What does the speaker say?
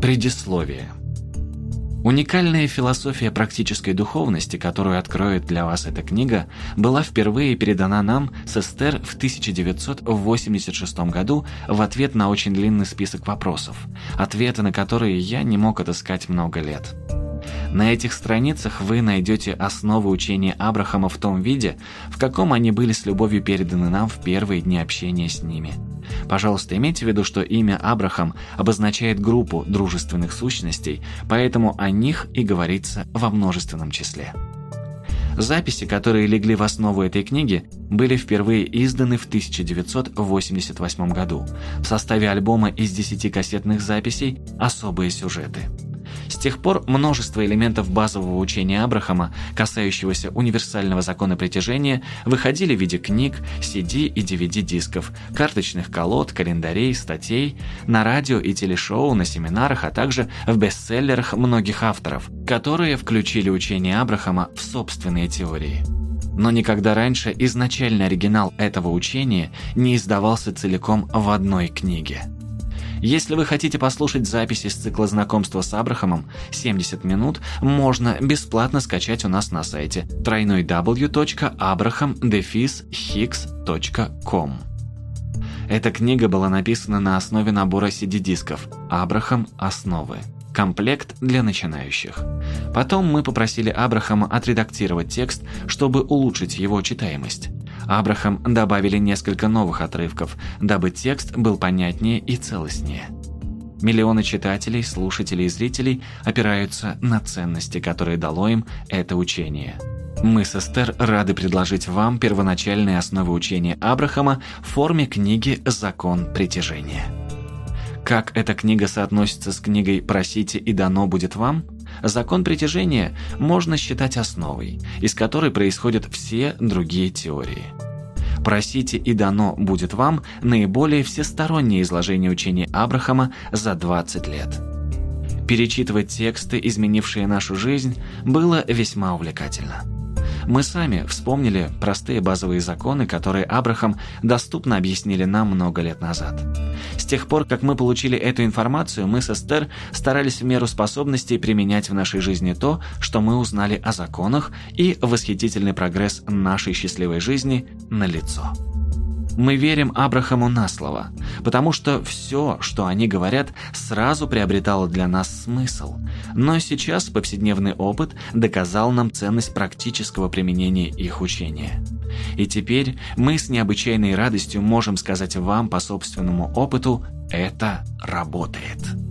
Предисловие. Уникальная философия практической духовности, которую откроет для вас эта книга, была впервые передана нам с Эстер в 1986 году в ответ на очень длинный список вопросов, ответы на которые я не мог отыскать много лет. На этих страницах вы найдете основы учения Абрахама в том виде, в каком они были с любовью переданы нам в первые дни общения с ними. Пожалуйста, имейте в виду, что имя Абрахам обозначает группу дружественных сущностей, поэтому о них и говорится во множественном числе. Записи, которые легли в основу этой книги, были впервые изданы в 1988 году в составе альбома из 10 кассетных записей «Особые сюжеты». Тех пор множество элементов базового учения Абрахама, касающегося универсального закона притяжения, выходили в виде книг, CD и DVD-дисков, карточных колод, календарей, статей, на радио и телешоу, на семинарах, а также в бестселлерах многих авторов, которые включили учение Абрахама в собственные теории. Но никогда раньше изначальный оригинал этого учения не издавался целиком в одной книге. Если вы хотите послушать записи с цикла знакомства с Абрахамом 70 минут, можно бесплатно скачать у нас на сайте www.abraham-hicks.com. Эта книга была написана на основе набора CD-дисков «Абрахам. Основы». Комплект для начинающих. Потом мы попросили Абрахама отредактировать текст, чтобы улучшить его читаемость. Абрахам добавили несколько новых отрывков, дабы текст был понятнее и целостнее. Миллионы читателей, слушателей и зрителей опираются на ценности, которые дало им это учение. Мы с Эстер рады предложить вам первоначальные основы учения Абрахама в форме книги «Закон притяжения». Как эта книга соотносится с книгой «Просите и дано будет вам»? Закон притяжения можно считать основой, из которой происходят все другие теории. «Просите, и дано будет вам» наиболее всестороннее изложение учения Абрахама за 20 лет. Перечитывать тексты, изменившие нашу жизнь, было весьма увлекательно. Мы сами вспомнили простые базовые законы, которые Абрахам доступно объяснили нам много лет назад. С тех пор, как мы получили эту информацию, мы с Эстер старались в меру способностей применять в нашей жизни то, что мы узнали о законах, и восхитительный прогресс нашей счастливой жизни налицо. Мы верим Абрахаму на слово, потому что все, что они говорят, сразу приобретало для нас смысл. Но сейчас повседневный опыт доказал нам ценность практического применения их учения. И теперь мы с необычайной радостью можем сказать вам по собственному опыту «это работает».